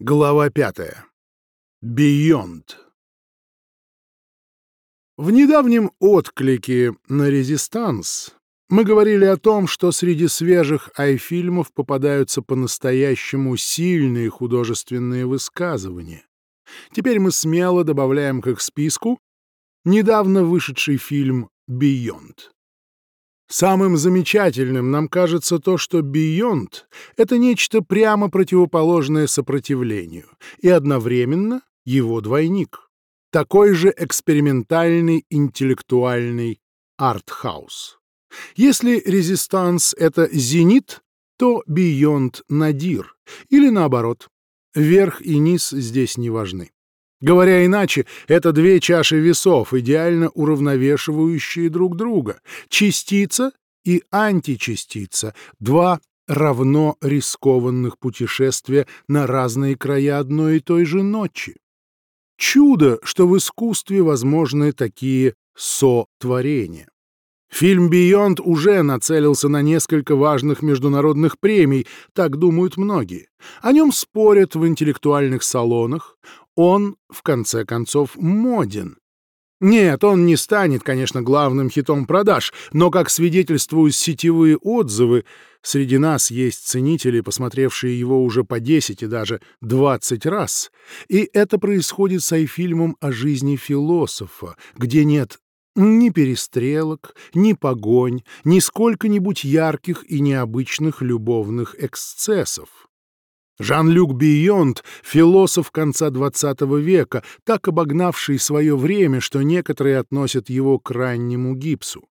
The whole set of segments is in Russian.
Глава пятая. Beyond. В недавнем отклике на «Резистанс» мы говорили о том, что среди свежих ай-фильмов попадаются по-настоящему сильные художественные высказывания. Теперь мы смело добавляем к их списку недавно вышедший фильм «Beyond». Самым замечательным нам кажется то, что Beyond — это нечто прямо противоположное сопротивлению и одновременно его двойник. Такой же экспериментальный интеллектуальный артхаус. Если резистанс — это зенит, то Beyond — надир, или наоборот. Верх и низ здесь не важны. Говоря иначе, это две чаши весов, идеально уравновешивающие друг друга. Частица и античастица — два равно рискованных путешествия на разные края одной и той же ночи. Чудо, что в искусстве возможны такие сотворения. Фильм «Бионд» уже нацелился на несколько важных международных премий, так думают многие. О нем спорят в интеллектуальных салонах, он, в конце концов, моден. Нет, он не станет, конечно, главным хитом продаж, но, как свидетельствуют сетевые отзывы, среди нас есть ценители, посмотревшие его уже по 10 и даже 20 раз. И это происходит с айфильмом о жизни философа, где нет ни перестрелок, ни погонь, ни сколько-нибудь ярких и необычных любовных эксцессов. Жан-Люк Бионд — философ конца XX века, так обогнавший свое время, что некоторые относят его к раннему гипсу.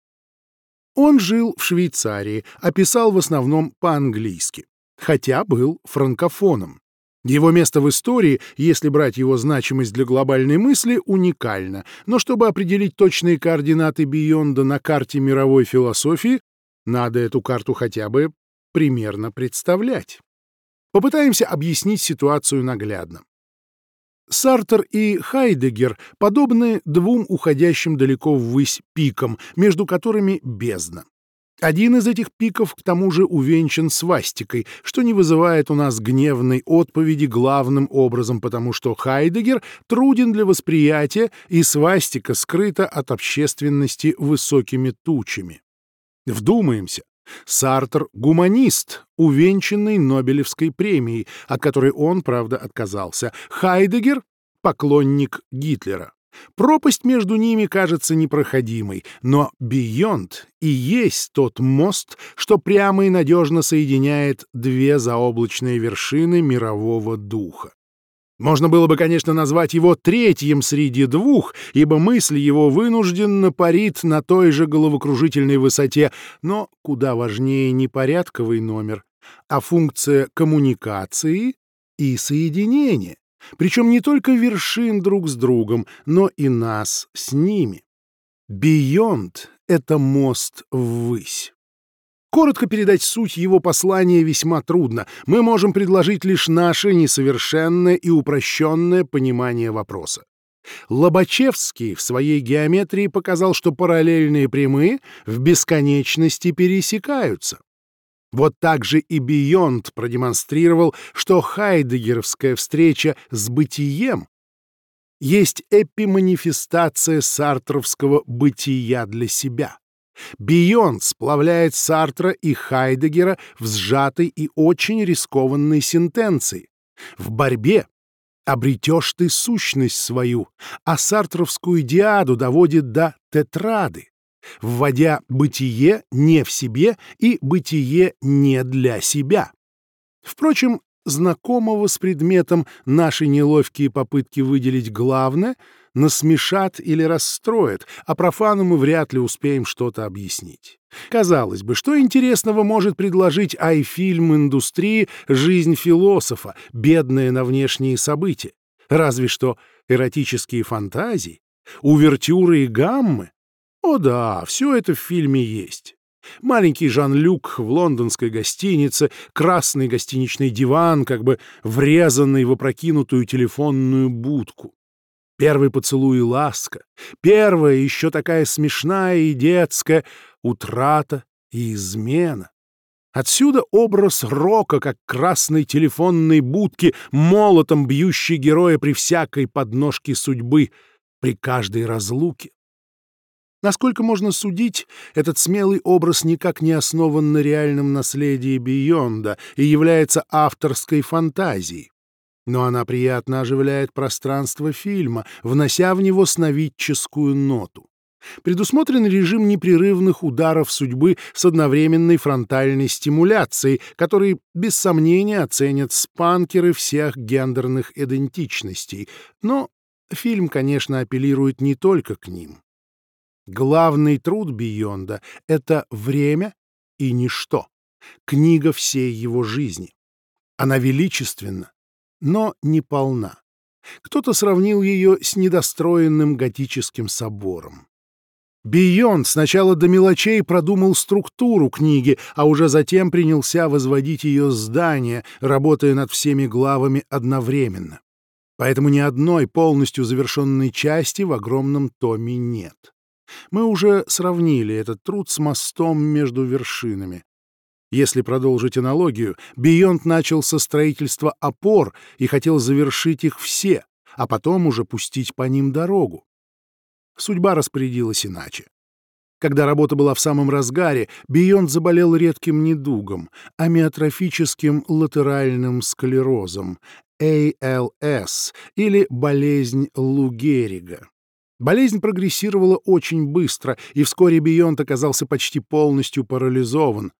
Он жил в Швейцарии, описал в основном по-английски, хотя был франкофоном. Его место в истории, если брать его значимость для глобальной мысли, уникально, но чтобы определить точные координаты Бионда на карте мировой философии, надо эту карту хотя бы примерно представлять. Попытаемся объяснить ситуацию наглядно. Сартер и Хайдегер подобны двум уходящим далеко ввысь пикам, между которыми бездна. Один из этих пиков к тому же увенчан свастикой, что не вызывает у нас гневной отповеди главным образом, потому что Хайдегер труден для восприятия, и свастика скрыта от общественности высокими тучами. Вдумаемся, Сартер — гуманист, увенчанный Нобелевской премией, от которой он, правда, отказался. Хайдегер — поклонник Гитлера. Пропасть между ними кажется непроходимой, но Бионд и есть тот мост, что прямо и надежно соединяет две заоблачные вершины мирового духа. Можно было бы, конечно, назвать его третьим среди двух, ибо мысль его вынужденно парит на той же головокружительной высоте, но куда важнее не порядковый номер, а функция коммуникации и соединения, причем не только вершин друг с другом, но и нас с ними. Beyond — это мост ввысь. Коротко передать суть его послания весьма трудно. Мы можем предложить лишь наше несовершенное и упрощенное понимание вопроса. Лобачевский в своей геометрии показал, что параллельные прямые в бесконечности пересекаются. Вот так же и Бионд продемонстрировал, что хайдегеровская встреча с бытием есть эпиманифестация сартровского бытия для себя. Бионд сплавляет Сартра и Хайдегера в сжатой и очень рискованной сентенции. В борьбе обретешь ты сущность свою, а сартровскую диаду доводит до тетрады, вводя бытие не в себе и бытие не для себя. Впрочем, знакомого с предметом наши неловкие попытки выделить главное — насмешат или расстроят, а профану мы вряд ли успеем что-то объяснить. Казалось бы, что интересного может предложить ай-фильм индустрии «Жизнь философа», бедная на внешние события? Разве что эротические фантазии, увертюры и гаммы? О да, все это в фильме есть. Маленький Жан-Люк в лондонской гостинице, красный гостиничный диван, как бы врезанный в опрокинутую телефонную будку. Первый поцелуй и ласка, первая еще такая смешная и детская утрата и измена. Отсюда образ рока, как красной телефонной будки, молотом бьющий героя при всякой подножке судьбы, при каждой разлуке. Насколько можно судить, этот смелый образ никак не основан на реальном наследии Бионда и является авторской фантазией. Но она приятно оживляет пространство фильма, внося в него сновидческую ноту. Предусмотрен режим непрерывных ударов судьбы с одновременной фронтальной стимуляцией, который, без сомнения, оценят спанкеры всех гендерных идентичностей. Но фильм, конечно, апеллирует не только к ним. Главный труд Бионда — это время и ничто, книга всей его жизни. Она величественна, но не полна. Кто-то сравнил ее с недостроенным готическим собором. Бионд сначала до мелочей продумал структуру книги, а уже затем принялся возводить ее здание, работая над всеми главами одновременно. Поэтому ни одной полностью завершенной части в огромном томе нет. Мы уже сравнили этот труд с мостом между вершинами. Если продолжить аналогию, Бионд начал со строительства опор и хотел завершить их все, а потом уже пустить по ним дорогу. Судьба распорядилась иначе. Когда работа была в самом разгаре, Бионд заболел редким недугом — амиотрофическим латеральным склерозом, ALS, или болезнь Лу Геррига. Болезнь прогрессировала очень быстро, и вскоре Бионт оказался почти полностью парализован,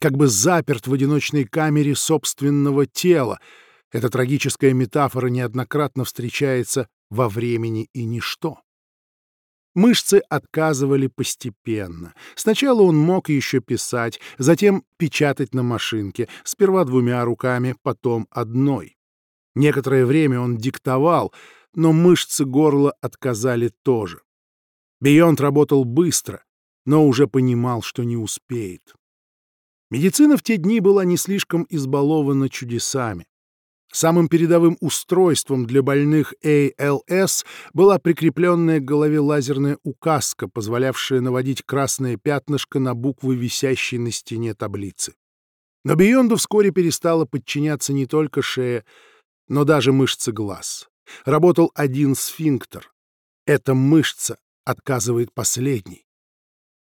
как бы заперт в одиночной камере собственного тела. Эта трагическая метафора неоднократно встречается во времени и ничто. Мышцы отказывали постепенно. Сначала он мог еще писать, затем печатать на машинке, сперва двумя руками, потом одной. Некоторое время он диктовал — но мышцы горла отказали тоже. Бионд работал быстро, но уже понимал, что не успеет. Медицина в те дни была не слишком избалована чудесами. Самым передовым устройством для больных ALS была прикрепленная к голове лазерная указка, позволявшая наводить красное пятнышко на буквы, висящей на стене таблицы. Но Бионду вскоре перестала подчиняться не только шея, но даже мышцы глаз. Работал один сфинктер. Эта мышца отказывает последний.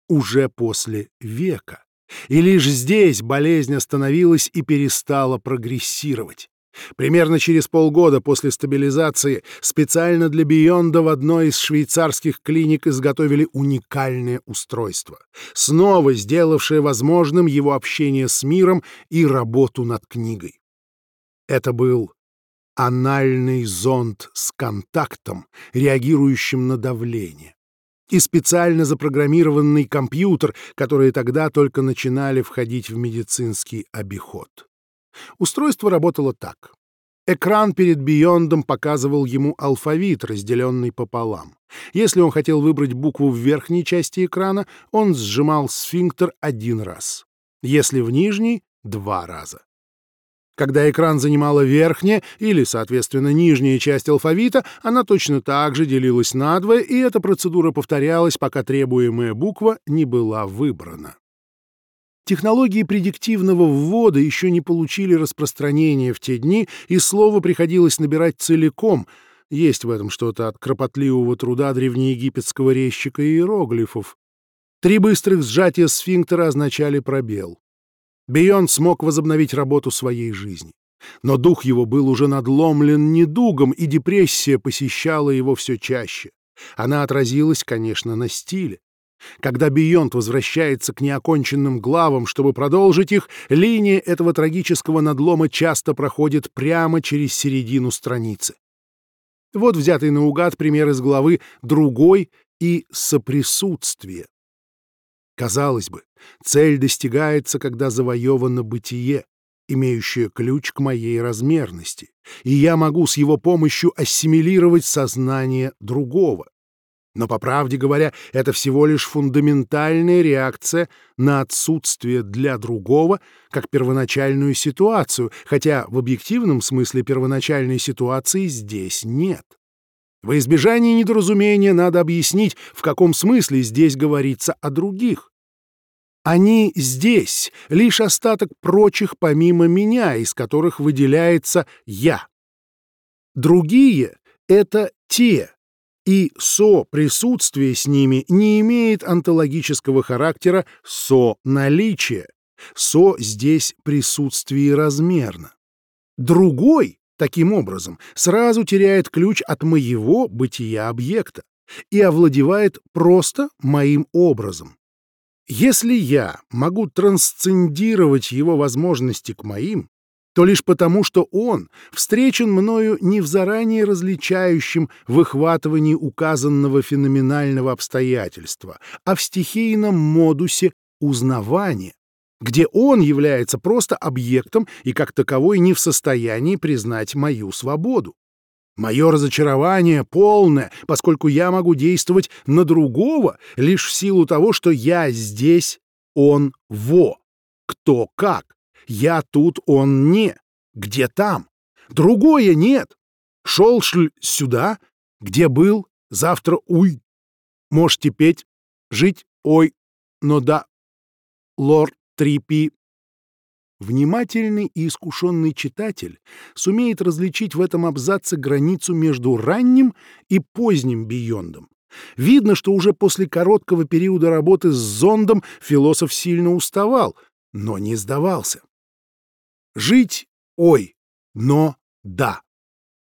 Уже после века. И лишь здесь болезнь остановилась и перестала прогрессировать. Примерно через полгода после стабилизации специально для Бионда в одной из швейцарских клиник изготовили уникальное устройство, снова сделавшее возможным его общение с миром и работу над книгой. Это был анальный зонд с контактом, реагирующим на давление, и специально запрограммированный компьютер, которые тогда только начинали входить в медицинский обиход. Устройство работало так. Экран перед Биондом показывал ему алфавит, разделенный пополам. Если он хотел выбрать букву в верхней части экрана, он сжимал сфинктер один раз. Если в нижней — два раза. Когда экран занимала верхняя или, соответственно, нижняя часть алфавита, она точно так же делилась надвое, и эта процедура повторялась, пока требуемая буква не была выбрана. Технологии предиктивного ввода еще не получили распространения в те дни, и слово приходилось набирать целиком. Есть в этом что-то от кропотливого труда древнеегипетского резчика иероглифов. Три быстрых сжатия сфинктера означали пробел. Бейон смог возобновить работу своей жизни. Но дух его был уже надломлен недугом, и депрессия посещала его все чаще. Она отразилась, конечно, на стиле. Когда Бионд возвращается к неоконченным главам, чтобы продолжить их, линия этого трагического надлома часто проходит прямо через середину страницы. Вот взятый наугад пример из главы «Другой» и «Соприсутствие». Казалось бы, цель достигается, когда завоевано бытие, имеющее ключ к моей размерности, и я могу с его помощью ассимилировать сознание другого. Но, по правде говоря, это всего лишь фундаментальная реакция на отсутствие для другого как первоначальную ситуацию, хотя в объективном смысле первоначальной ситуации здесь нет. Во избежание недоразумения надо объяснить, в каком смысле здесь говорится о других. Они здесь, лишь остаток прочих помимо меня, из которых выделяется «я». Другие — это те, и со-присутствие с ними не имеет онтологического характера со-наличия. Со здесь присутствие размерно. Другой, таким образом, сразу теряет ключ от моего бытия объекта и овладевает просто моим образом. Если я могу трансцендировать его возможности к моим, то лишь потому, что он встречен мною не в заранее различающем выхватывании указанного феноменального обстоятельства, а в стихийном модусе узнавания, где он является просто объектом и как таковой не в состоянии признать мою свободу. Мое разочарование полное, поскольку я могу действовать на другого лишь в силу того, что я здесь, он во. Кто как. Я тут, он не. Где там? Другое нет. Шел шль сюда, где был, завтра уй. Можете петь, жить, ой, но да. Лор Трипи Внимательный и искушенный читатель сумеет различить в этом абзаце границу между ранним и поздним биондом. Видно, что уже после короткого периода работы с зондом философ сильно уставал, но не сдавался. Жить — ой, но да.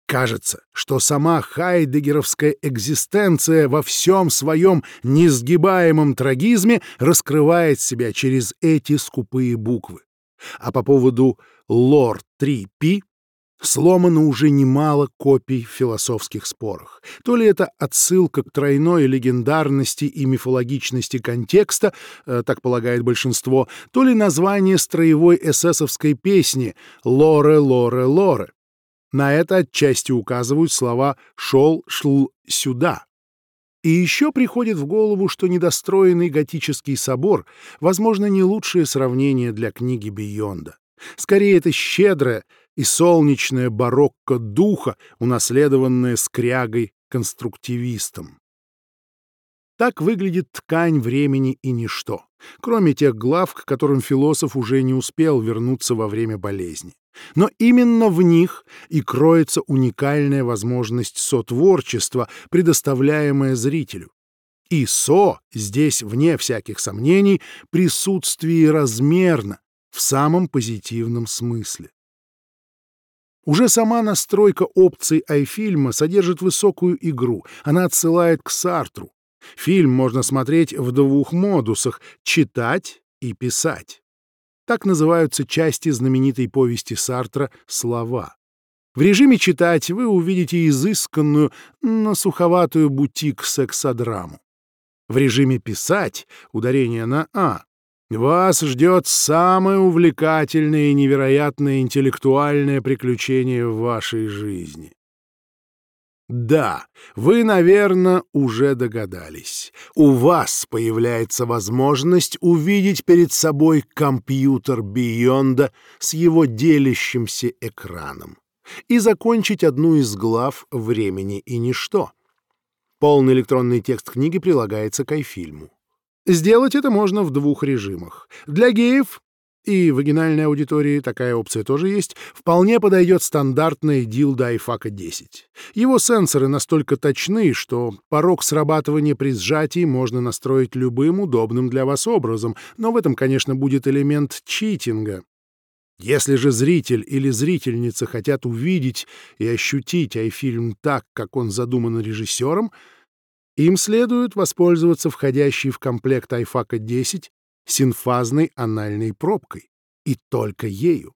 Кажется, что сама хайдегеровская экзистенция во всем своем несгибаемом трагизме раскрывает себя через эти скупые буквы. А по поводу лор 3P сломано уже немало копий в философских спорах. То ли это отсылка к тройной легендарности и мифологичности контекста, э, так полагает большинство, то ли название строевой эсэсовской песни «Лоре, лоре, лоре». На это отчасти указывают слова «шел, шл сюда». И еще приходит в голову, что недостроенный готический собор, возможно, не лучшее сравнение для книги Бионда. Скорее, это щедрое и солнечное барокко духа, унаследованное скрягой-конструктивистом. Так выглядит ткань времени и ничто, кроме тех глав, к которым философ уже не успел вернуться во время болезни. Но именно в них и кроется уникальная возможность сотворчества, предоставляемая зрителю. И со здесь, вне всяких сомнений, присутствие размерно, в самом позитивном смысле. Уже сама настройка опций айфильма содержит высокую игру, она отсылает к Сартру. Фильм можно смотреть в двух модусах — читать и писать. Так называются части знаменитой повести Сартра «Слова». В режиме «Читать» вы увидите изысканную, но суховатую бутик-сексодраму. В режиме «Писать» ударение на «а» вас ждет самое увлекательное и невероятное интеллектуальное приключение в вашей жизни. Да, вы, наверное, уже догадались. У вас появляется возможность увидеть перед собой компьютер Бионда с его делящимся экраном и закончить одну из глав «Времени и ничто». Полный электронный текст книги прилагается к айфильму. Сделать это можно в двух режимах. Для геев и вагинальной аудитории такая опция тоже есть, вполне подойдет стандартный дилда iFAC 10. Его сенсоры настолько точны, что порог срабатывания при сжатии можно настроить любым удобным для вас образом, но в этом, конечно, будет элемент читинга. Если же зритель или зрительница хотят увидеть и ощутить айфильм так, как он задуман режиссером, им следует воспользоваться входящей в комплект iFAC 10 синфазной анальной пробкой. И только ею.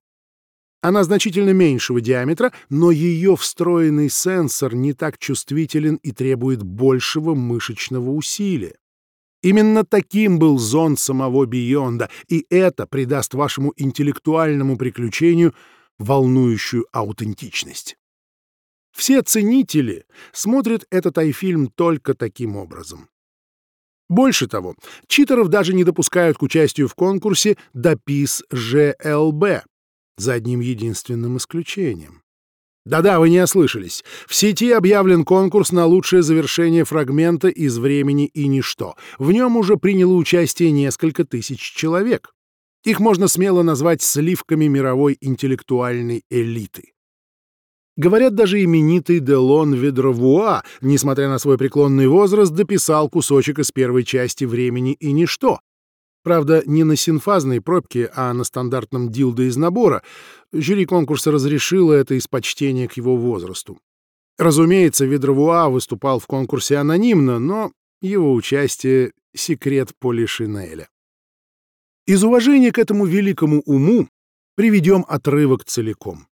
Она значительно меньшего диаметра, но ее встроенный сенсор не так чувствителен и требует большего мышечного усилия. Именно таким был зон самого Бионда, и это придаст вашему интеллектуальному приключению волнующую аутентичность. Все ценители смотрят этот айфильм только таким образом. Больше того, читеров даже не допускают к участию в конкурсе «Допис ЖЛБ» за одним единственным исключением. Да-да, вы не ослышались. В сети объявлен конкурс на лучшее завершение фрагмента из «Времени и ничто». В нем уже приняло участие несколько тысяч человек. Их можно смело назвать сливками мировой интеллектуальной элиты. Говорят, даже именитый Делон Ведровуа, несмотря на свой преклонный возраст, дописал кусочек из первой части «Времени и ничто». Правда, не на синфазной пробке, а на стандартном дилдо из набора. Жюри конкурса разрешило это из почтения к его возрасту. Разумеется, Ведровуа выступал в конкурсе анонимно, но его участие — секрет Поли Шинеля. Из уважения к этому великому уму приведем отрывок целиком.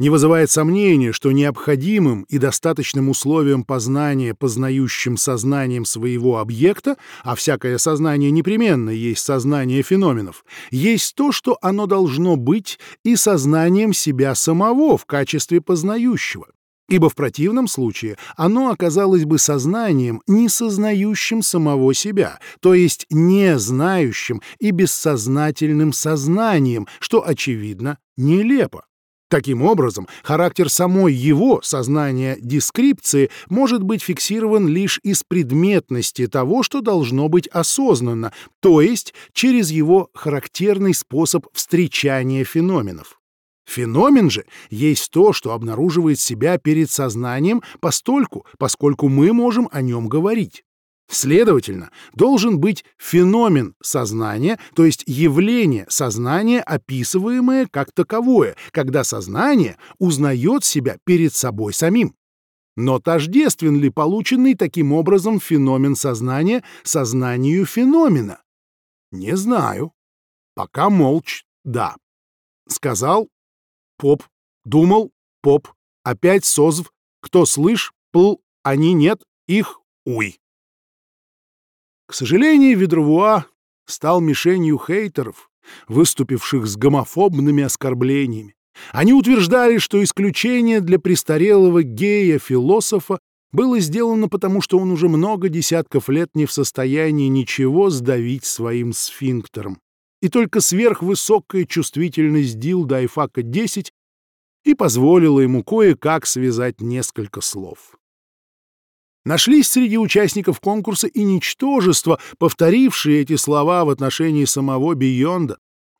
Не вызывает сомнения, что необходимым и достаточным условием познания познающим сознанием своего объекта, а всякое сознание непременно есть сознание феноменов, есть то, что оно должно быть и сознанием себя самого в качестве познающего ибо в противном случае оно оказалось бы сознанием, не сознающим самого себя, то есть не знающим и бессознательным сознанием, что, очевидно, нелепо. Таким образом, характер самой его сознания дескрипции может быть фиксирован лишь из предметности того, что должно быть осознанно, то есть через его характерный способ встречания феноменов. Феномен же есть то, что обнаруживает себя перед сознанием постольку, поскольку мы можем о нем говорить. Следовательно, должен быть феномен сознания, то есть явление сознания, описываемое как таковое, когда сознание узнает себя перед собой самим. Но тождествен ли полученный таким образом феномен сознания сознанию феномена? Не знаю. Пока молчь, да. Сказал поп, думал, поп, опять созв, кто слышь, пл, они нет, их уй. К сожалению, Ведровуа стал мишенью хейтеров, выступивших с гомофобными оскорблениями. Они утверждали, что исключение для престарелого гея-философа было сделано потому, что он уже много десятков лет не в состоянии ничего сдавить своим сфинктером и только сверхвысокая чувствительность Дилда Айфака-10 и позволила ему кое-как связать несколько слов. Нашлись среди участников конкурса и ничтожества, повторившие эти слова в отношении самого Бионда.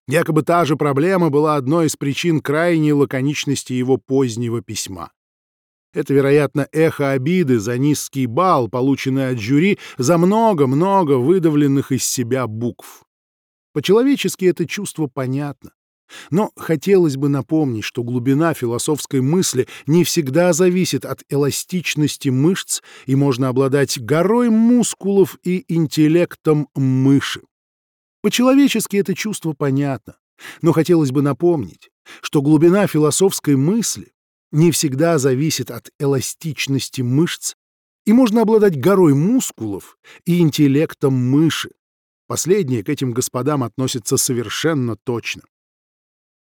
Якобы та же проблема была одной из причин крайней лаконичности его позднего письма. Это, вероятно, эхо обиды за низкий балл, полученный от жюри за много-много выдавленных из себя букв. По-человечески это чувство понятно. Но хотелось бы напомнить, что глубина философской мысли не всегда зависит от эластичности мышц, и можно обладать горой мускулов и интеллектом мыши. По-человечески это чувство понятно, но хотелось бы напомнить, что глубина философской мысли не всегда зависит от эластичности мышц, и можно обладать горой мускулов и интеллектом мыши. Последнее к этим господам относится совершенно точно.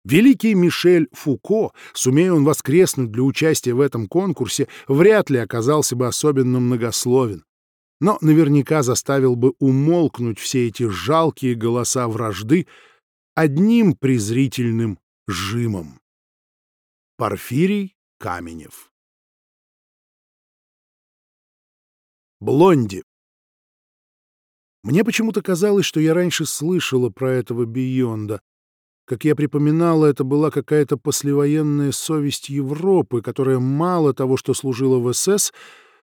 Великий Мишель Фуко, сумея он воскреснуть для участия в этом конкурсе, вряд ли оказался бы особенно многословен. Но наверняка заставил бы умолкнуть все эти жалкие голоса вражды одним презрительным жимом. Порфирий Каменев Блонди мне почему-то казалось, что я раньше слышала про этого Бионда. Как я припоминала, это была какая-то послевоенная совесть Европы, которая мало того, что служила в СС,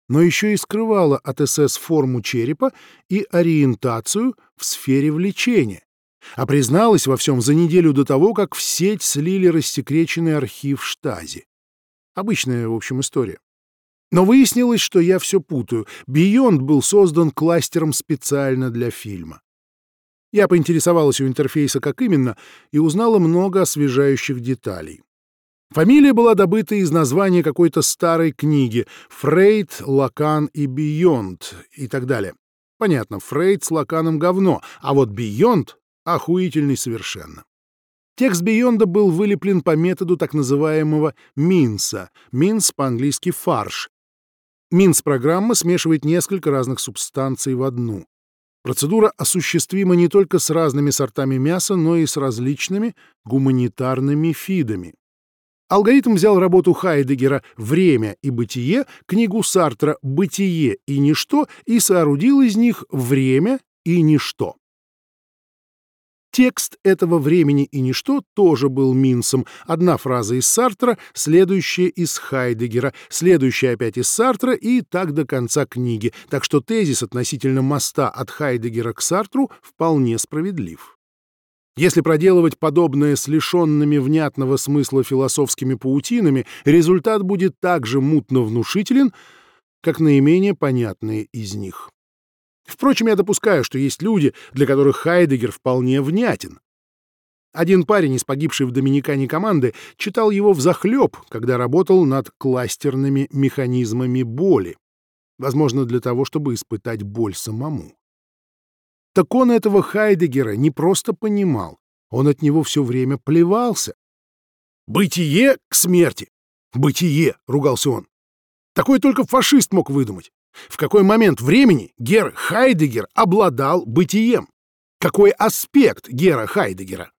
но еще и скрывала от СС форму черепа и ориентацию в сфере влечения. А призналась во всем за неделю до того, как в сеть слили рассекреченный архив Штази. Обычная, в общем, история. Но выяснилось, что я все путаю. Beyond был создан кластером специально для фильма. Я поинтересовалась у интерфейса, как именно, и узнала много освежающих деталей. Фамилия была добыта из названия какой-то старой книги «Фрейд, Лакан и Бионд» и так далее. Понятно, Фрейд с Лаканом говно, а вот Бионд — охуительный совершенно. Текст Бионда был вылеплен по методу так называемого Минса. Минс по-английски «фарш», Минс-программа смешивает несколько разных субстанций в одну. Процедура осуществима не только с разными сортами мяса, но и с различными гуманитарными фидами. Алгоритм взял работу Хайдегера «Время и бытие», книгу Сартра «Бытие и ничто» и соорудил из них «Время и ничто». Текст этого времени и ничто тоже был Минсом. Одна фраза из Сартра, следующая из Хайдегера, следующая опять из Сартра и так до конца книги. Так что тезис относительно моста от Хайдегера к Сартру вполне справедлив. Если проделывать подобное с лишенными внятного смысла философскими паутинами, результат будет так же мутно внушителен, как наименее понятные из них. Впрочем, я допускаю, что есть люди, для которых Хайдегер вполне внятен. Один парень из погибшей в Доминикане команды читал его взахлеб, когда работал над кластерными механизмами боли, возможно, для того, чтобы испытать боль самому. Так он этого Хайдегера не просто понимал, он от него все время плевался. «Бытие к смерти! Бытие!» — ругался он. «Такое только фашист мог выдумать. В какой момент времени Гер Хайдегер обладал бытием? Какой аспект Гера Хайдегера?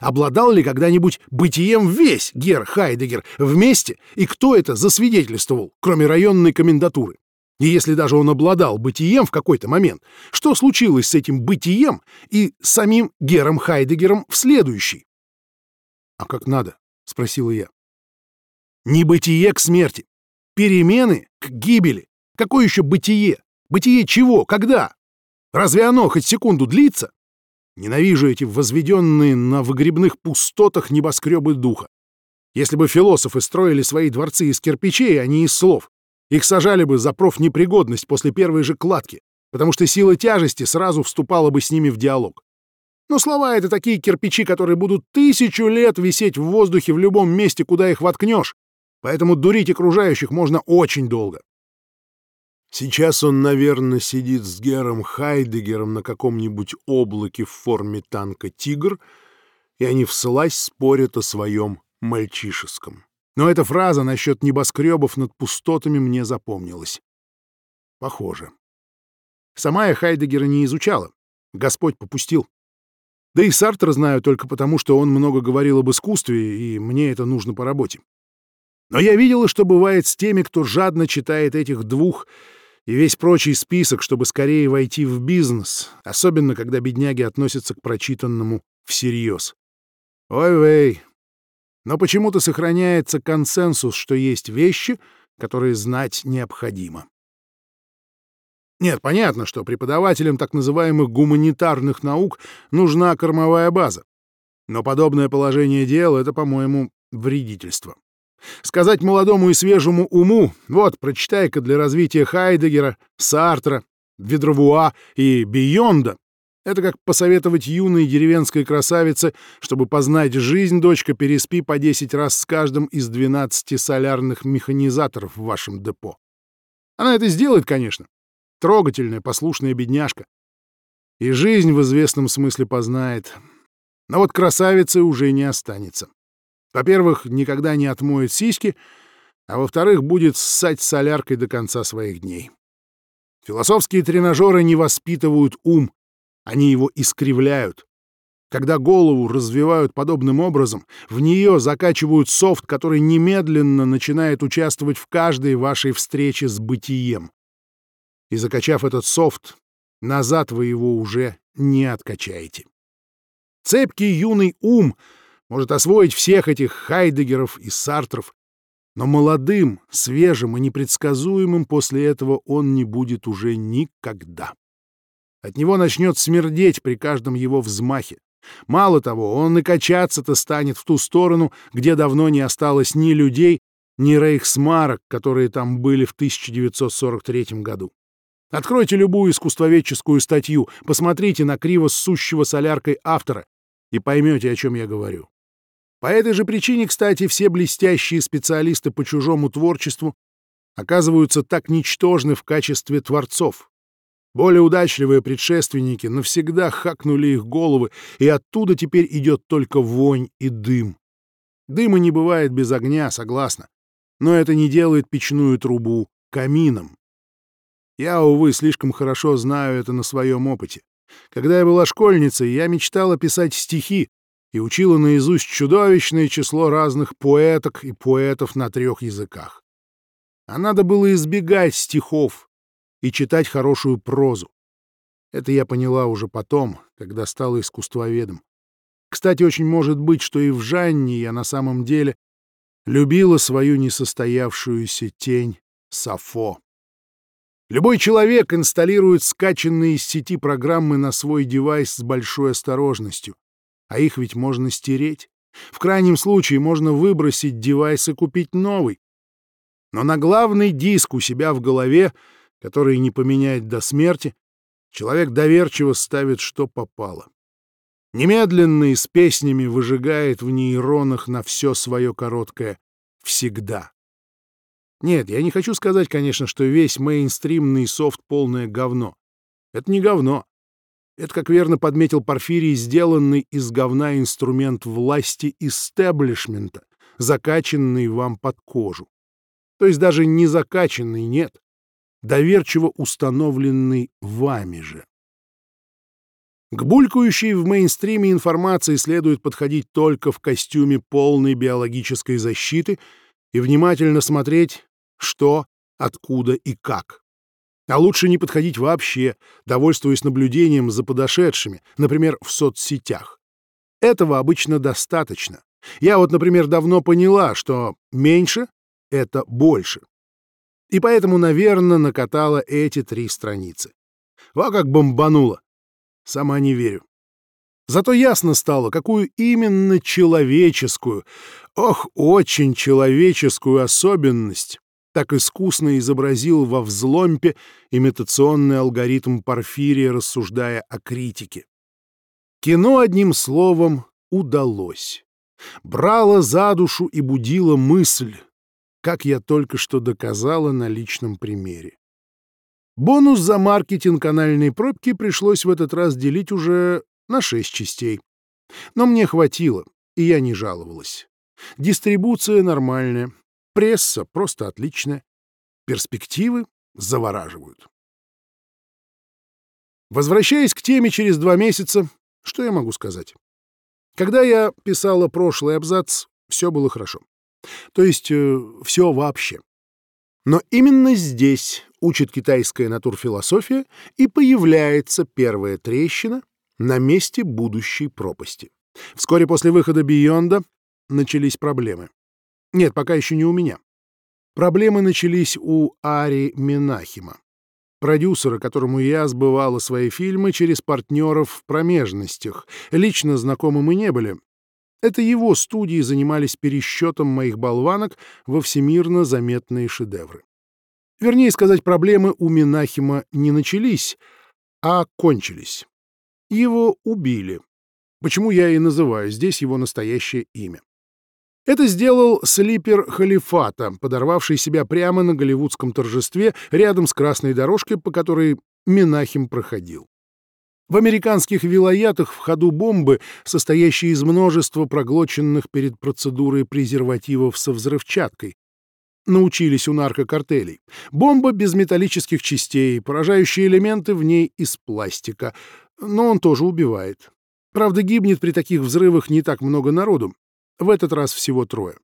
Обладал ли когда-нибудь бытием весь Гер Хайдегер вместе, и кто это засвидетельствовал, кроме районной комендатуры? И если даже он обладал бытием в какой-то момент, что случилось с этим бытием и самим Гером Хайдегером в следующий? — А как надо? — спросила я. — Не бытие к смерти, перемены к гибели. Какое еще бытие? Бытие чего? Когда? Разве оно хоть секунду длится? Ненавижу эти возведенные на выгребных пустотах небоскребы духа. Если бы философы строили свои дворцы из кирпичей, а не из слов, их сажали бы за профнепригодность после первой же кладки, потому что сила тяжести сразу вступала бы с ними в диалог. Но слова — это такие кирпичи, которые будут тысячу лет висеть в воздухе в любом месте, куда их воткнешь, поэтому дурить окружающих можно очень долго. Сейчас он, наверное, сидит с Гером Хайдегером на каком-нибудь облаке в форме танка «Тигр», и они вслась спорят о своем мальчишеском. Но эта фраза насчет небоскребов над пустотами мне запомнилась. Похоже. Сама я Хайдегера не изучала. Господь попустил. Да и Сартра знаю только потому, что он много говорил об искусстве, и мне это нужно по работе. Но я видела, что бывает с теми, кто жадно читает этих двух и весь прочий список, чтобы скорее войти в бизнес, особенно когда бедняги относятся к прочитанному всерьез. Ой-вей. Но почему-то сохраняется консенсус, что есть вещи, которые знать необходимо. Нет, понятно, что преподавателям так называемых гуманитарных наук нужна кормовая база. Но подобное положение дел — это, по-моему, вредительство. Сказать молодому и свежему уму, вот, прочитай-ка для развития Хайдегера, Сартра, Ведровуа и Бионда, это как посоветовать юной деревенской красавице, чтобы познать жизнь, дочка, переспи по 10 раз с каждым из 12 солярных механизаторов в вашем депо. Она это сделает, конечно. Трогательная, послушная бедняжка. И жизнь в известном смысле познает. Но вот красавицы уже не останется. Во-первых, никогда не отмоет сиськи, а во-вторых, будет ссать соляркой до конца своих дней. Философские тренажеры не воспитывают ум, они его искривляют. Когда голову развивают подобным образом, в нее закачивают софт, который немедленно начинает участвовать в каждой вашей встрече с бытием. И закачав этот софт, назад вы его уже не откачаете. Цепкий юный ум — может освоить всех этих Хайдегеров и Сартров, но молодым, свежим и непредсказуемым после этого он не будет уже никогда. От него начнет смердеть при каждом его взмахе. Мало того, он и качаться-то станет в ту сторону, где давно не осталось ни людей, ни рейхсмарок, которые там были в 1943 году. Откройте любую искусствоведческую статью, посмотрите на криво ссущего соляркой автора и поймете, о чем я говорю. По этой же причине, кстати, все блестящие специалисты по чужому творчеству оказываются так ничтожны в качестве творцов. Более удачливые предшественники навсегда хакнули их головы, и оттуда теперь идет только вонь и дым. Дыма не бывает без огня, согласна, но это не делает печную трубу камином. Я, увы, слишком хорошо знаю это на своем опыте. Когда я была школьницей, я мечтала писать стихи, и учила наизусть чудовищное число разных поэток и поэтов на трех языках. А надо было избегать стихов и читать хорошую прозу. Это я поняла уже потом, когда стала искусствоведом. Кстати, очень может быть, что и в Жанне я на самом деле любила свою несостоявшуюся тень Сафо. Любой человек инсталирует скачанные из сети программы на свой девайс с большой осторожностью, а их ведь можно стереть. В крайнем случае можно выбросить девайс и купить новый. Но на главный диск у себя в голове, который не поменять до смерти, человек доверчиво ставит, что попало. Немедленно и с песнями выжигает в нейронах на все свое короткое «всегда». Нет, я не хочу сказать, конечно, что весь мейнстримный софт — полное говно. Это не говно. Это, как верно подметил Порфирий, сделанный из говна инструмент власти истеблишмента, закачанный вам под кожу. То есть даже не закачанный, нет, доверчиво установленный вами же. К булькающей в мейнстриме информации следует подходить только в костюме полной биологической защиты и внимательно смотреть, что, откуда и как. А лучше не подходить вообще, довольствуясь наблюдением за подошедшими, например, в соцсетях. Этого обычно достаточно. Я вот, например, давно поняла, что меньше — это больше. И поэтому, наверное, накатала эти три страницы. Во как бомбануло. Сама не верю. Зато ясно стало, какую именно человеческую, ох, очень человеческую особенность так искусно изобразил во взломпе имитационный алгоритм Порфирия, рассуждая о критике. Кино, одним словом, удалось. Брало за душу и будило мысль, как я только что доказала на личном примере. Бонус за маркетинг канальной пробки пришлось в этот раз делить уже на шесть частей. Но мне хватило, и я не жаловалась. Дистрибуция нормальная, Пресса просто отличная. Перспективы завораживают. Возвращаясь к теме через два месяца, что я могу сказать? Когда я писала прошлый абзац, все было хорошо. То есть э, все вообще. Но именно здесь учит китайская натурфилософия и появляется первая трещина на месте будущей пропасти. Вскоре после выхода «Бионда» начались проблемы. Нет, пока еще не у меня. Проблемы начались у Ари Минахима, продюсера, которому я сбывала свои фильмы через партнеров в промежностях. Лично знакомы мы не были. Это его студии занимались пересчетом моих болванок во всемирно заметные шедевры. Вернее сказать, проблемы у Минахима не начались, а кончились. Его убили. Почему я и называю здесь его настоящее имя. Это сделал слипер халифата, подорвавший себя прямо на голливудском торжестве рядом с красной дорожкой, по которой Минахим проходил. В американских вилаятах в ходу бомбы, состоящие из множества проглоченных перед процедурой презервативов со взрывчаткой. Научились у наркокартелей. Бомба без металлических частей, поражающие элементы в ней из пластика. Но он тоже убивает. Правда, гибнет при таких взрывах не так много народу. В этот раз всего трое.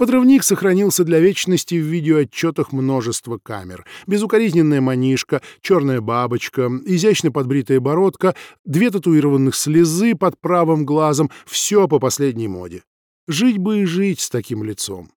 Подрывник сохранился для вечности в видеоотчетах множества камер. Безукоризненная манишка, черная бабочка, изящно подбритая бородка, две татуированных слезы под правым глазом — все по последней моде. Жить бы и жить с таким лицом.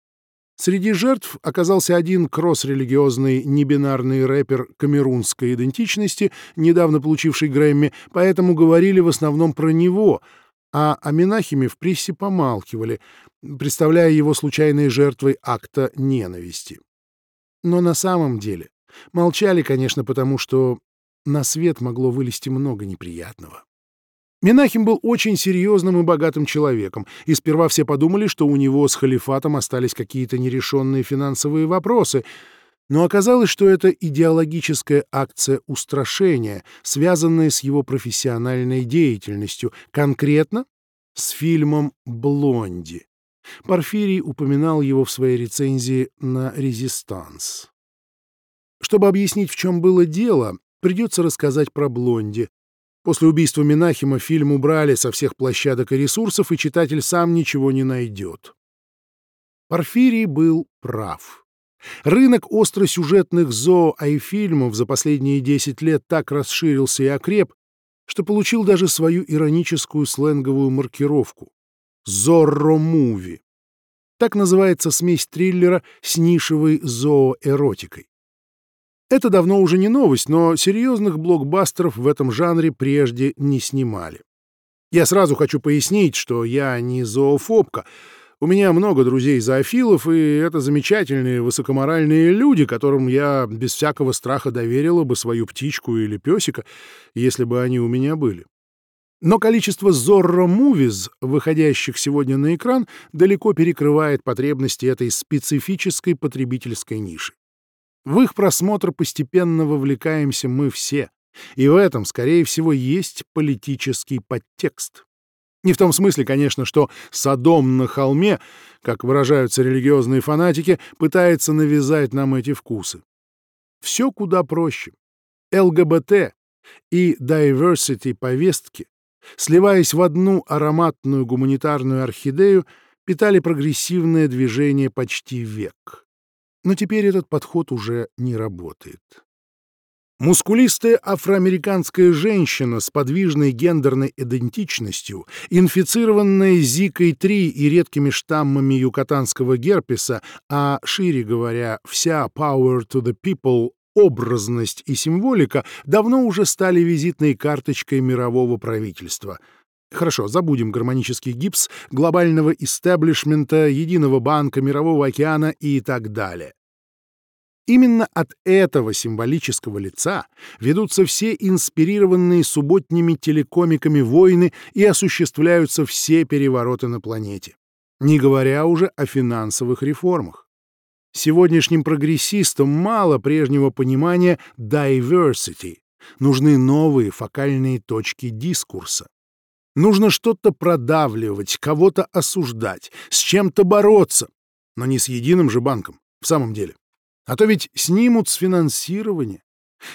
Среди жертв оказался один кросс-религиозный небинарный рэпер камерунской идентичности, недавно получивший Грэмми, поэтому говорили в основном про него — а о Минахиме в прессе помалкивали, представляя его случайной жертвой акта ненависти. Но на самом деле молчали, конечно, потому что на свет могло вылезти много неприятного. Минахим был очень серьезным и богатым человеком, и сперва все подумали, что у него с халифатом остались какие-то нерешенные финансовые вопросы — но оказалось, что это идеологическая акция устрашения, связанная с его профессиональной деятельностью, конкретно с фильмом «Блонди». Порфирий упоминал его в своей рецензии на «Резистанс». Чтобы объяснить, в чем было дело, придется рассказать про Блонди. После убийства Минахима фильм убрали со всех площадок и ресурсов, и читатель сам ничего не найдет. Порфирий был прав. Рынок остросюжетных зоо-айфильмов за последние 10 лет так расширился и окреп, что получил даже свою ироническую сленговую маркировку — «Зорро-муви». Так называется смесь триллера с нишевой зооэротикой. Это давно уже не новость, но серьезных блокбастеров в этом жанре прежде не снимали. Я сразу хочу пояснить, что я не зоофобка. У меня много друзей-зоофилов, и это замечательные высокоморальные люди, которым я без всякого страха доверила бы свою птичку или песика, если бы они у меня были. Но количество Movies, выходящих сегодня на экран, далеко перекрывает потребности этой специфической потребительской ниши. В их просмотр постепенно вовлекаемся мы все, и в этом, скорее всего, есть политический подтекст. Не в том смысле, конечно, что Содом на холме, как выражаются религиозные фанатики, пытается навязать нам эти вкусы. Все куда проще. ЛГБТ и diversity повестки, сливаясь в одну ароматную гуманитарную орхидею, питали прогрессивное движение почти век. Но теперь этот подход уже не работает. Мускулистая афроамериканская женщина с подвижной гендерной идентичностью, инфицированная Зикой-3 и редкими штаммами юкатанского герпеса, а, шире говоря, вся power to the people образность и символика давно уже стали визитной карточкой мирового правительства — Хорошо, забудем гармонический гипс глобального истеблишмента, единого банка, мирового океана и так далее. Именно от этого символического лица ведутся все инспирированные субботними телекомиками войны и осуществляются все перевороты на планете. Не говоря уже о финансовых реформах. Сегодняшним прогрессистам мало прежнего понимания diversity. Нужны новые фокальные точки дискурса. Нужно что-то продавливать, кого-то осуждать, с чем-то бороться, но не с единым же банком, в самом деле. А то ведь снимут с финансирования.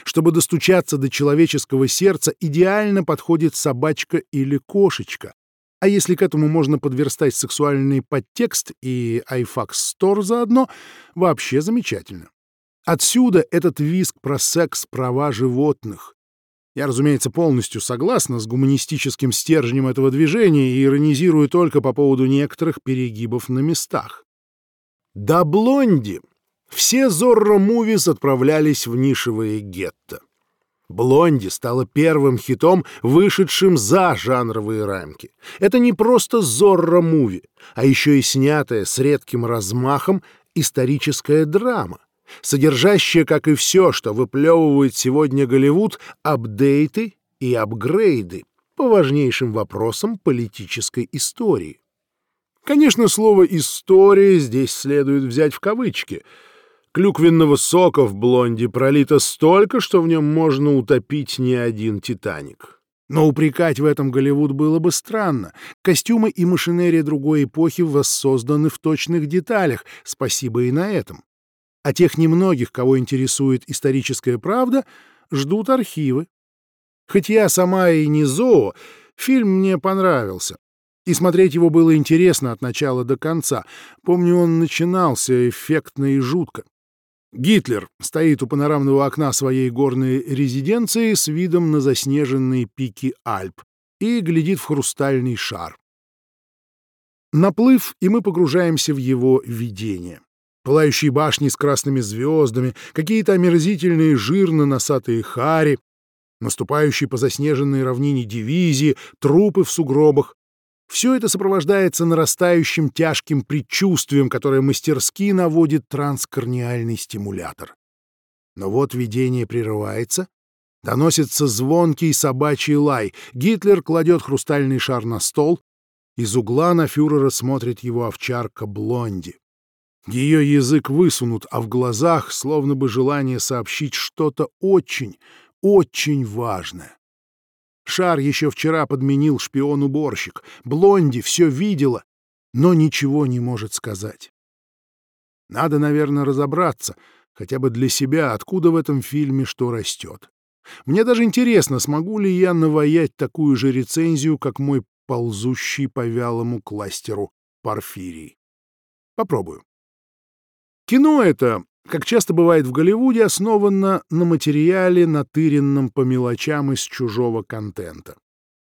Чтобы достучаться до человеческого сердца, идеально подходит собачка или кошечка. А если к этому можно подверстать сексуальный подтекст и iFax Store заодно, вообще замечательно. Отсюда этот виск про секс, права животных. Я, разумеется, полностью согласна с гуманистическим стержнем этого движения и иронизирую только по поводу некоторых перегибов на местах. Да Блонди все Зорро Мувис отправлялись в нишевые гетто. «Блонди» стала первым хитом, вышедшим за жанровые рамки. Это не просто Зорро Муви, а еще и снятая с редким размахом историческая драма содержащее, как и все, что выплевывает сегодня Голливуд, апдейты и апгрейды по важнейшим вопросам политической истории. Конечно, слово «история» здесь следует взять в кавычки. Клюквенного сока в блонде пролито столько, что в нем можно утопить не один «Титаник». Но упрекать в этом Голливуд было бы странно. Костюмы и машинерия другой эпохи воссозданы в точных деталях, спасибо и на этом а тех немногих, кого интересует историческая правда, ждут архивы. Хоть я сама и не зоо, фильм мне понравился. И смотреть его было интересно от начала до конца. Помню, он начинался эффектно и жутко. Гитлер стоит у панорамного окна своей горной резиденции с видом на заснеженные пики Альп и глядит в хрустальный шар. Наплыв, и мы погружаемся в его видение пылающие башни с красными звездами, какие-то омерзительные жирно-носатые хари, наступающие по заснеженной равнине дивизии, трупы в сугробах. Все это сопровождается нарастающим тяжким предчувствием, которое мастерски наводит транскорниальный стимулятор. Но вот видение прерывается, доносится звонкий собачий лай, Гитлер кладет хрустальный шар на стол, из угла на фюрера смотрит его овчарка Блонди. Ее язык высунут, а в глазах словно бы желание сообщить что-то очень, очень важное. Шар еще вчера подменил шпион-уборщик. Блонди все видела, но ничего не может сказать. Надо, наверное, разобраться, хотя бы для себя, откуда в этом фильме что растет. Мне даже интересно, смогу ли я наваять такую же рецензию, как мой ползущий по вялому кластеру Порфирий. Попробую. Кино это, как часто бывает в Голливуде, основано на материале, натыренном по мелочам из чужого контента.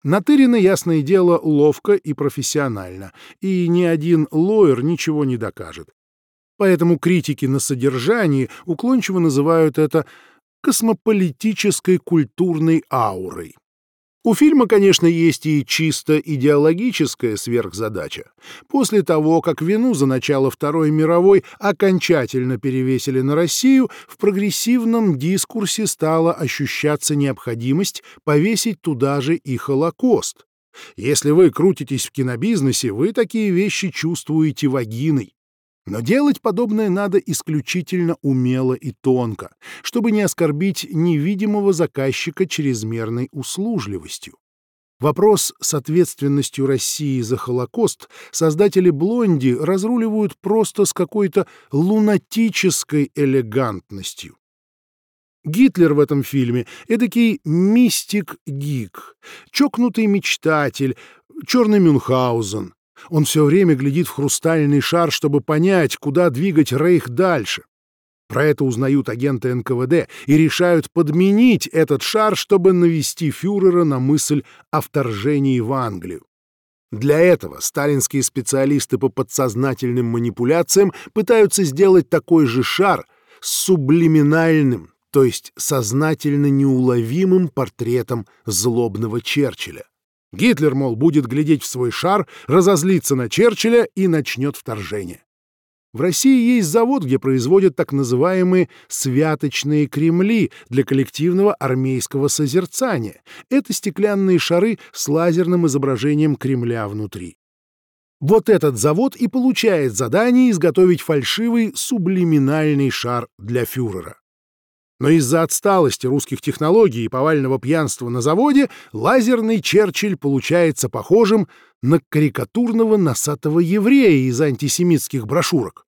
Натырено, ясное дело, ловко и профессионально, и ни один лоер ничего не докажет. Поэтому критики на содержании уклончиво называют это космополитической культурной аурой. У фильма, конечно, есть и чисто идеологическая сверхзадача. После того, как вину за начало Второй мировой окончательно перевесили на Россию, в прогрессивном дискурсе стала ощущаться необходимость повесить туда же и Холокост. Если вы крутитесь в кинобизнесе, вы такие вещи чувствуете вагиной. Но делать подобное надо исключительно умело и тонко, чтобы не оскорбить невидимого заказчика чрезмерной услужливостью. Вопрос с ответственностью России за Холокост создатели «Блонди» разруливают просто с какой-то лунатической элегантностью. Гитлер в этом фильме — эдакий мистик-гик, чокнутый мечтатель, черный Мюнхгаузен, он все время глядит в хрустальный шар, чтобы понять, куда двигать Рейх дальше. Про это узнают агенты НКВД и решают подменить этот шар, чтобы навести фюрера на мысль о вторжении в Англию. Для этого сталинские специалисты по подсознательным манипуляциям пытаются сделать такой же шар с сублиминальным, то есть сознательно неуловимым портретом злобного Черчилля. Гитлер, мол, будет глядеть в свой шар, разозлиться на Черчилля и начнет вторжение. В России есть завод, где производят так называемые «святочные кремли» для коллективного армейского созерцания. Это стеклянные шары с лазерным изображением Кремля внутри. Вот этот завод и получает задание изготовить фальшивый сублиминальный шар для фюрера. Но из-за отсталости русских технологий и повального пьянства на заводе лазерный Черчилль получается похожим на карикатурного носатого еврея из антисемитских брошюрок.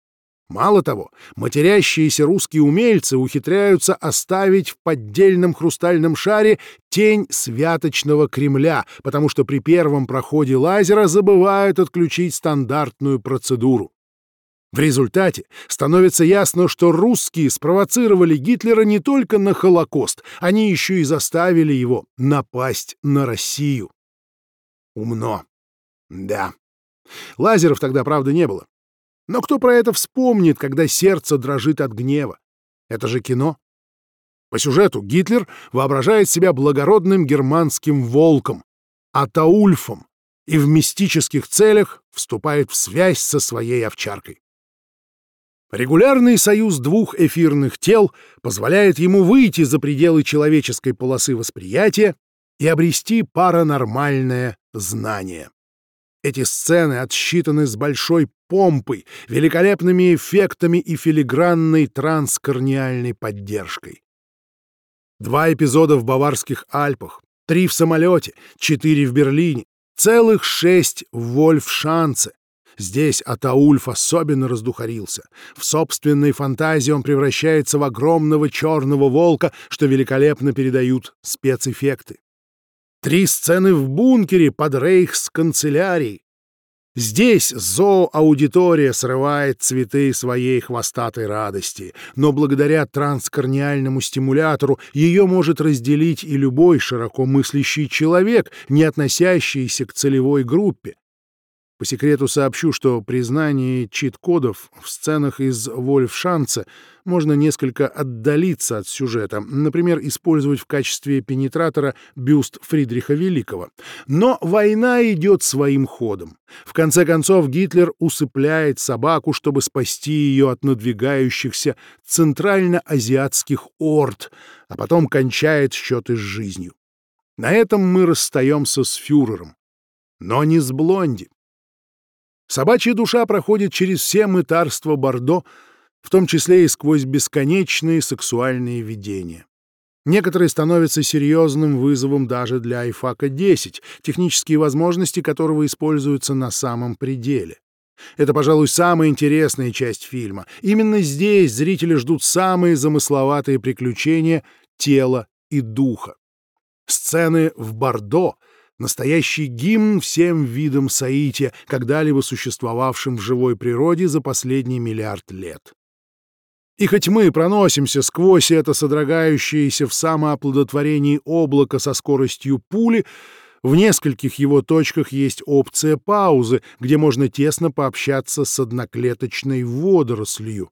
Мало того, матерящиеся русские умельцы ухитряются оставить в поддельном хрустальном шаре тень святочного Кремля, потому что при первом проходе лазера забывают отключить стандартную процедуру. В результате становится ясно, что русские спровоцировали Гитлера не только на Холокост, они еще и заставили его напасть на Россию. Умно. Да. Лазеров тогда, правда, не было. Но кто про это вспомнит, когда сердце дрожит от гнева? Это же кино. По сюжету Гитлер воображает себя благородным германским волком, атаульфом, и в мистических целях вступает в связь со своей овчаркой. Регулярный союз двух эфирных тел позволяет ему выйти за пределы человеческой полосы восприятия и обрести паранормальное знание. Эти сцены отсчитаны с большой помпой, великолепными эффектами и филигранной транскорниальной поддержкой. Два эпизода в Баварских Альпах, три в самолете, четыре в Берлине, целых шесть в Вольфшанце, Здесь Атаульф особенно раздухарился. В собственной фантазии он превращается в огромного черного волка, что великолепно передают спецэффекты. Три сцены в бункере под рейхсканцелярией. Здесь зооаудитория срывает цветы своей хвостатой радости, но благодаря транскорниальному стимулятору ее может разделить и любой широко мыслящий человек, не относящийся к целевой группе. По секрету сообщу, что при знании чит-кодов в сценах из Вольфшанца можно несколько отдалиться от сюжета, например, использовать в качестве пенетратора бюст Фридриха Великого. Но война идет своим ходом. В конце концов, Гитлер усыпляет собаку, чтобы спасти ее от надвигающихся центральноазиатских орд, а потом кончает счеты с жизнью. На этом мы расстаемся с фюрером. Но не с Блонди. Собачья душа проходит через все мытарства Бордо, в том числе и сквозь бесконечные сексуальные видения. Некоторые становятся серьезным вызовом даже для Айфака-10, технические возможности которого используются на самом пределе. Это, пожалуй, самая интересная часть фильма. Именно здесь зрители ждут самые замысловатые приключения тела и духа. Сцены в Бордо — настоящий гимн всем видам Саити, когда-либо существовавшим в живой природе за последний миллиард лет. И хоть мы проносимся сквозь это содрогающееся в самооплодотворении облако со скоростью пули, в нескольких его точках есть опция паузы, где можно тесно пообщаться с одноклеточной водорослью.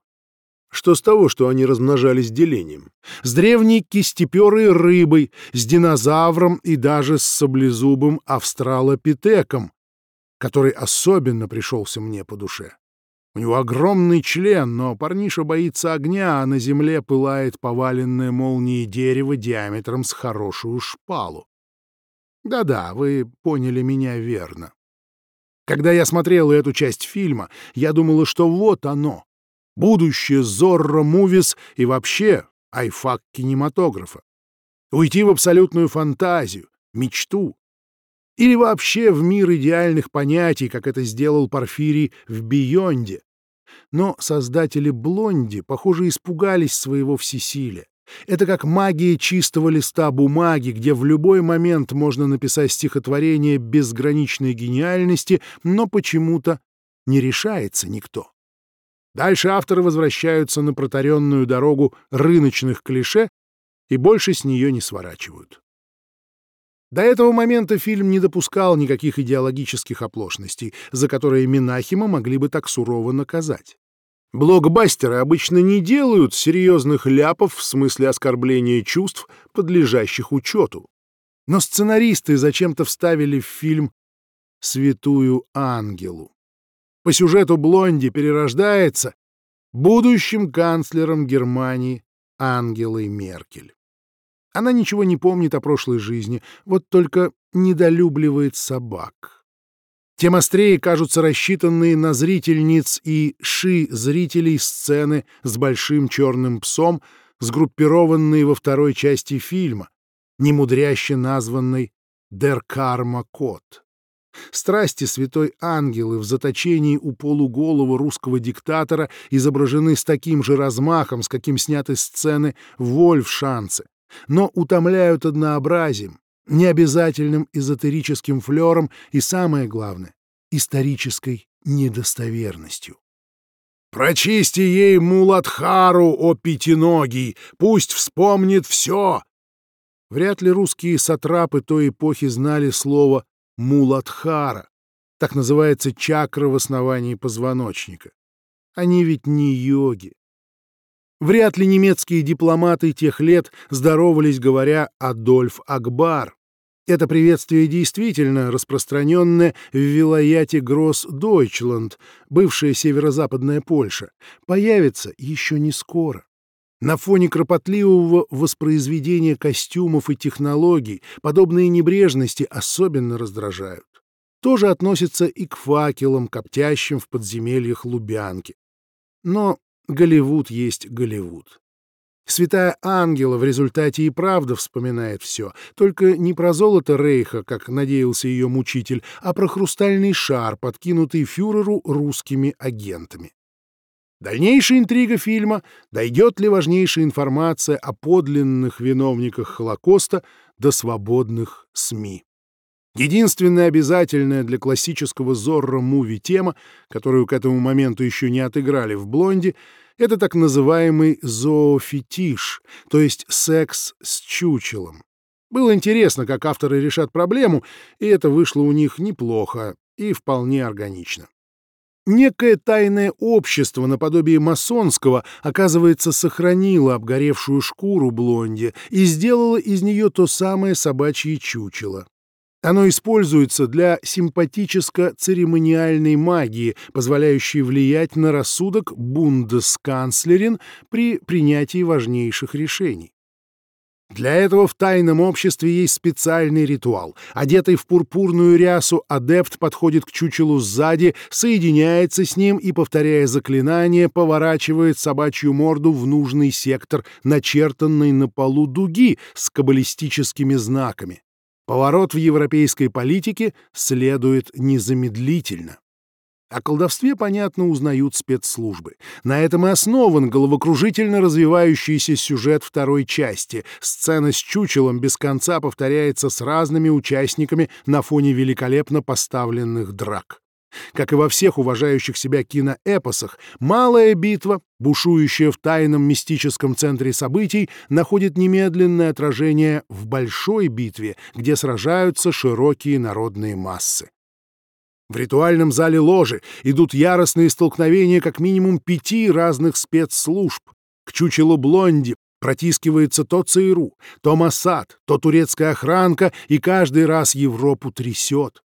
Что с того, что они размножались делением? С древней кистеперой рыбой, с динозавром и даже с саблезубым австралопитеком, который особенно пришелся мне по душе. У него огромный член, но парниша боится огня, а на земле пылает поваленное молнией дерево диаметром с хорошую шпалу. Да-да, вы поняли меня верно. Когда я смотрел эту часть фильма, я думала, что вот оно, будущее Зорро Мувис и вообще айфак кинематографа. Уйти в абсолютную фантазию, мечту. Или вообще в мир идеальных понятий, как это сделал Порфирий в «Бионде». Но создатели «Блонди», похоже, испугались своего всесилия. Это как магия чистого листа бумаги, где в любой момент можно написать стихотворение безграничной гениальности, но почему-то не решается никто. Дальше авторы возвращаются на протаренную дорогу рыночных клише и больше с нее не сворачивают. До этого момента фильм не допускал никаких идеологических оплошностей, за которые Минахима могли бы так сурово наказать. Блокбастеры обычно не делают серьезных ляпов в смысле оскорбления чувств, подлежащих учету. Но сценаристы зачем-то вставили в фильм «Святую Ангелу». По сюжету Блонди перерождается будущим канцлером Германии Ангелой Меркель. Она ничего не помнит о прошлой жизни, вот только недолюбливает собак. Тем острее кажутся рассчитанные на зрительниц и ши-зрителей сцены с большим черным псом, сгруппированные во второй части фильма, немудряще названной «Дер Карма Кот». Страсти святой ангелы в заточении у полуголого русского диктатора изображены с таким же размахом, с каким сняты сцены Вольфшанце, но утомляют однообразием, необязательным эзотерическим флером и, самое главное, исторической недостоверностью. «Прочисти ей Муладхару, о пятиногий, пусть вспомнит все!» Вряд ли русские сатрапы той эпохи знали слово Муладхара. Так называется чакра в основании позвоночника. Они ведь не йоги. Вряд ли немецкие дипломаты тех лет здоровались, говоря «Адольф Акбар». Это приветствие действительно распространенное в вилаяте Гросс-Дойчланд, бывшая северо-западная Польша, появится еще не скоро. На фоне кропотливого воспроизведения костюмов и технологий подобные небрежности особенно раздражают. Тоже относится и к факелам, коптящим в подземельях Лубянки. Но Голливуд есть Голливуд. Святая Ангела в результате и правда вспоминает все, только не про золото Рейха, как надеялся ее мучитель, а про хрустальный шар, подкинутый фюреру русскими агентами. Дальнейшая интрига фильма — дойдет ли важнейшая информация о подлинных виновниках Холокоста до свободных СМИ. Единственная обязательная для классического Зорро-муви тема, которую к этому моменту еще не отыграли в «Блонде», это так называемый зоофетиш, то есть секс с чучелом. Было интересно, как авторы решат проблему, и это вышло у них неплохо и вполне органично. Некое тайное общество наподобие масонского, оказывается, сохранило обгоревшую шкуру блонди и сделало из нее то самое собачье чучело. Оно используется для симпатическо-церемониальной магии, позволяющей влиять на рассудок бундесканцлерин при принятии важнейших решений. Для этого в тайном обществе есть специальный ритуал. Одетый в пурпурную рясу, адепт подходит к чучелу сзади, соединяется с ним и, повторяя заклинание, поворачивает собачью морду в нужный сектор, начертанный на полу дуги с каббалистическими знаками. Поворот в европейской политике следует незамедлительно. О колдовстве, понятно, узнают спецслужбы. На этом и основан головокружительно развивающийся сюжет второй части. Сцена с чучелом без конца повторяется с разными участниками на фоне великолепно поставленных драк. Как и во всех уважающих себя киноэпосах, малая битва, бушующая в тайном мистическом центре событий, находит немедленное отражение в большой битве, где сражаются широкие народные массы. В ритуальном зале ложи идут яростные столкновения как минимум пяти разных спецслужб. К чучелу Блонди протискивается то ЦРУ, то Моссад, то турецкая охранка, и каждый раз Европу трясет.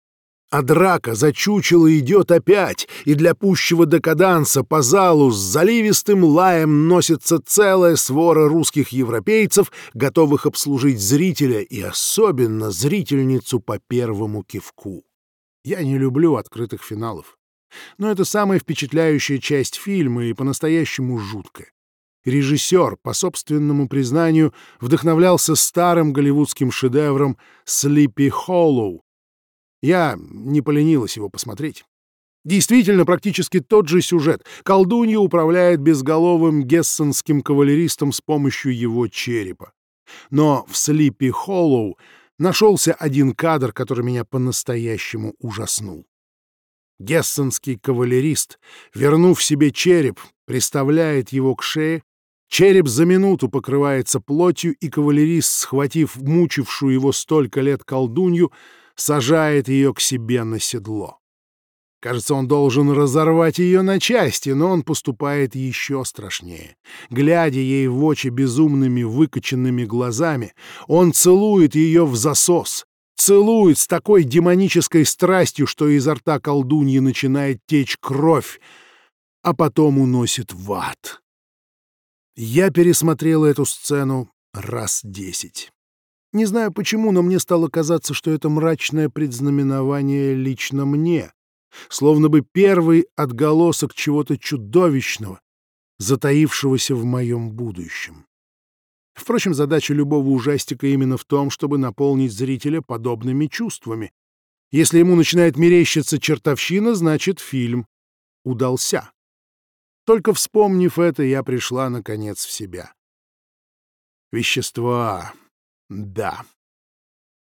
А драка за чучело идет опять, и для пущего декаданса по залу с заливистым лаем носится целая свора русских европейцев, готовых обслужить зрителя и особенно зрительницу по первому кивку. Я не люблю открытых финалов. Но это самая впечатляющая часть фильма и по-настоящему жуткая. Режиссер, по собственному признанию, вдохновлялся старым голливудским шедевром «Sleepy Hollow». Я не поленилась его посмотреть. Действительно, практически тот же сюжет. Колдунья управляет безголовым гессенским кавалеристом с помощью его черепа. Но в «Sleepy Hollow» нашелся один кадр, который меня по-настоящему ужаснул. Гессенский кавалерист, вернув себе череп, приставляет его к шее, череп за минуту покрывается плотью, и кавалерист, схватив мучившую его столько лет колдунью, сажает ее к себе на седло. Кажется, он должен разорвать ее на части, но он поступает еще страшнее. Глядя ей в очи безумными выкоченными глазами, он целует ее в засос, целует с такой демонической страстью, что изо рта колдуньи начинает течь кровь, а потом уносит в ад. Я пересмотрел эту сцену раз десять. Не знаю почему, но мне стало казаться, что это мрачное предзнаменование лично мне — словно бы первый отголосок чего-то чудовищного, затаившегося в моем будущем. Впрочем, задача любого ужастика именно в том, чтобы наполнить зрителя подобными чувствами. Если ему начинает мерещиться чертовщина, значит, фильм удался. Только вспомнив это, я пришла, наконец, в себя. Вещества. Да.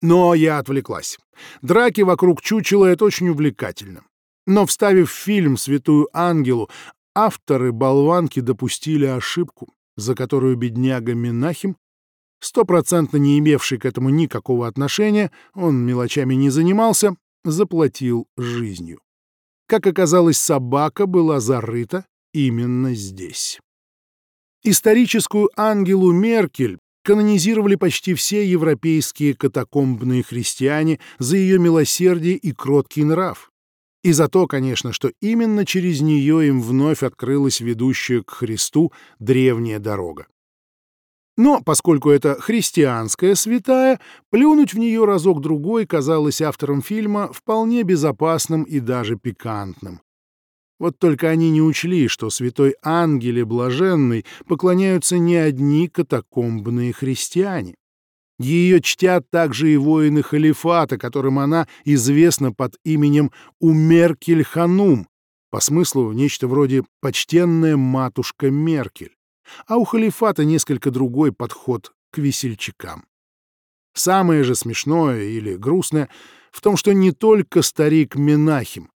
Но я отвлеклась. Драки вокруг чучела — это очень увлекательно. Но, вставив в фильм «Святую Ангелу», авторы болванки допустили ошибку, за которую бедняга Минахим, стопроцентно не имевший к этому никакого отношения, он мелочами не занимался, заплатил жизнью. Как оказалось, собака была зарыта именно здесь. Историческую Ангелу Меркель канонизировали почти все европейские катакомбные христиане за ее милосердие и кроткий нрав. И за то, конечно, что именно через нее им вновь открылась ведущая к Христу древняя дорога. Но поскольку это христианская святая, плюнуть в нее разок-другой казалось авторам фильма вполне безопасным и даже пикантным. Вот только они не учли, что святой Ангеле Блаженной поклоняются не одни катакомбные христиане. Ее чтят также и воины халифата, которым она известна под именем Умеркель-Ханум, по смыслу нечто вроде «почтенная матушка Меркель». А у халифата несколько другой подход к весельчакам. Самое же смешное или грустное в том, что не только старик Менахим,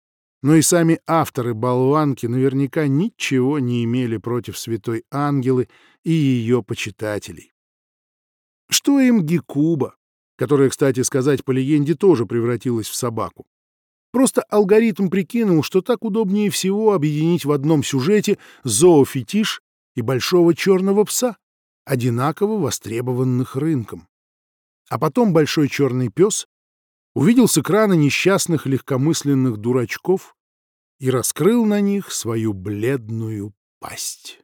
но и сами авторы болванки наверняка ничего не имели против святой ангелы и ее почитателей. Что им Гекуба, которая, кстати сказать, по легенде тоже превратилась в собаку? Просто алгоритм прикинул, что так удобнее всего объединить в одном сюжете зоофетиш и большого черного пса, одинаково востребованных рынком. А потом большой черный пес увидел с экрана несчастных легкомысленных дурачков и раскрыл на них свою бледную пасть.